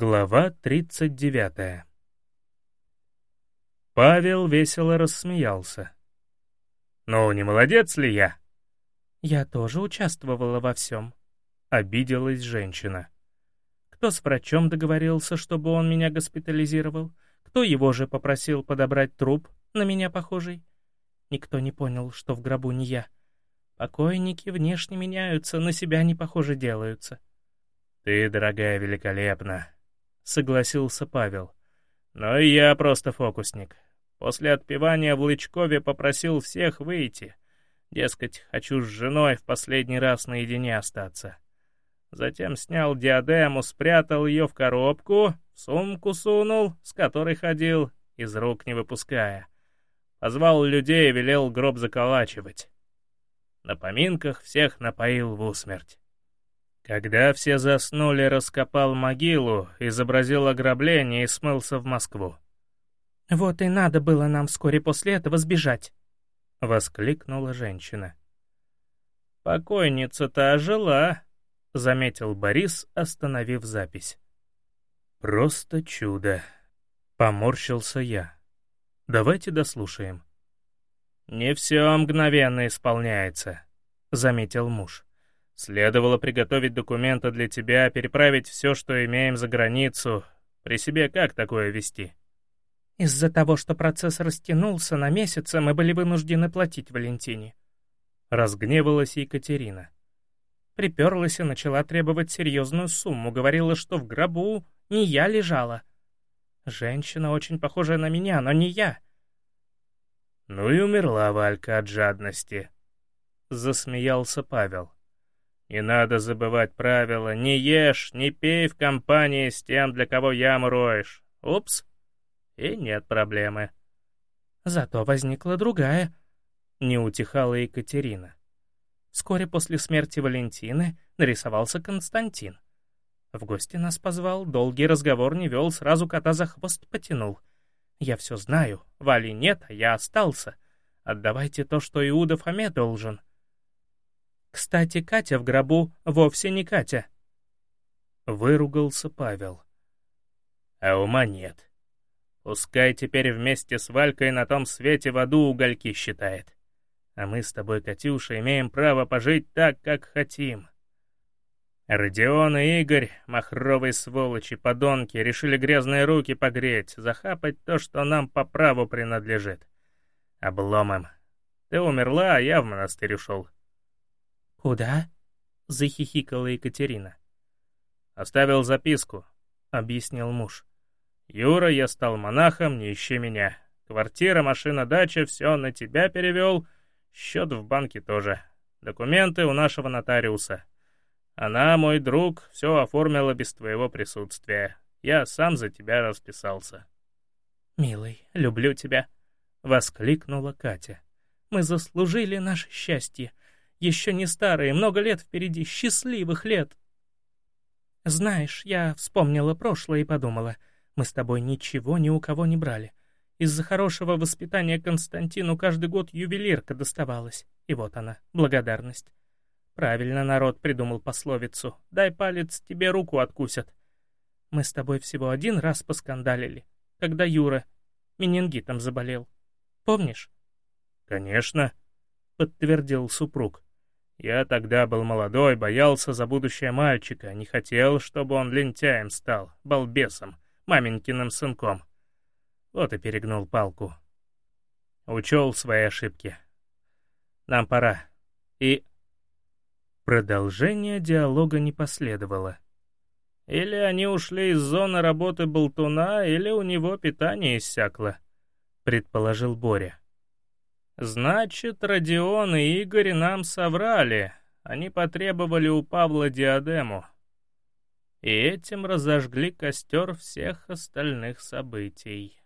Глава 39 Павел весело рассмеялся. «Ну, не молодец ли я?» «Я тоже участвовала во всем», — обиделась женщина. «Кто с врачом договорился, чтобы он меня госпитализировал? Кто его же попросил подобрать труп, на меня похожий? Никто не понял, что в гробу не я. Покойники внешне меняются, на себя не похоже делаются». «Ты, дорогая, великолепна», — согласился Павел. «Но я просто фокусник. После отпевания в Лычкове попросил всех выйти. Дескать, хочу с женой в последний раз наедине остаться. Затем снял диадему, спрятал ее в коробку, в сумку сунул, с которой ходил, из рук не выпуская. Позвал людей и велел гроб заколачивать. На поминках всех напоил в усмерть. Когда все заснули, раскопал могилу, изобразил ограбление и смылся в Москву. «Вот и надо было нам вскоре после этого сбежать», — воскликнула женщина. «Покойница-то ожила», — заметил Борис, остановив запись. «Просто чудо», — поморщился я. «Давайте дослушаем». «Не все мгновенно исполняется», — заметил муж. Следовало приготовить документы для тебя, переправить все, что имеем за границу. При себе как такое вести? Из-за того, что процесс растянулся на месяцы, мы были вынуждены платить Валентине. Разгневалась Екатерина. Приперлась и начала требовать серьезную сумму, говорила, что в гробу не я лежала. Женщина очень похожая на меня, но не я. Ну и умерла Валька от жадности. Засмеялся Павел. Не надо забывать правила. Не ешь, не пей в компании с тем, для кого яму роешь. Упс. И нет проблемы. Зато возникла другая. Не утихала Екатерина. Вскоре после смерти Валентины нарисовался Константин. В гости нас позвал, долгий разговор не вел, сразу кота за хвост потянул. Я все знаю, Вали нет, а я остался. Отдавайте то, что Иуда Фоме должен. Кстати, Катя в гробу вовсе не Катя. Выругался Павел. А ума нет. Пускай теперь вместе с Валькой на том свете в аду угольки считает. А мы с тобой, Катюша, имеем право пожить так, как хотим. Родион и Игорь, махровые сволочи, подонки, решили грязные руки погреть, захапать то, что нам по праву принадлежит. Обломом. Ты умерла, а я в монастырь ушел. «Куда?» — захихикала Екатерина. «Оставил записку», — объяснил муж. «Юра, я стал монахом, не ищи меня. Квартира, машина, дача — все на тебя перевел. Счет в банке тоже. Документы у нашего нотариуса. Она, мой друг, все оформила без твоего присутствия. Я сам за тебя расписался». «Милый, люблю тебя», — воскликнула Катя. «Мы заслужили наше счастье еще не старые, много лет впереди, счастливых лет. Знаешь, я вспомнила прошлое и подумала, мы с тобой ничего ни у кого не брали. Из-за хорошего воспитания Константину каждый год ювелирка доставалась, и вот она, благодарность. Правильно народ придумал пословицу «дай палец, тебе руку откусят». Мы с тобой всего один раз поскандалили, когда Юра менингитом заболел. Помнишь? «Конечно», — подтвердил супруг. Я тогда был молодой, боялся за будущее мальчика, не хотел, чтобы он лентяем стал, балбесом, маменькиным сынком. Вот и перегнул палку. Учел свои ошибки. Нам пора. И... Продолжение диалога не последовало. Или они ушли из зоны работы болтуна, или у него питание иссякло, предположил Боря. Значит, Родион и Игорь нам соврали. Они потребовали у Павла диадему. И этим разожгли костер всех остальных событий.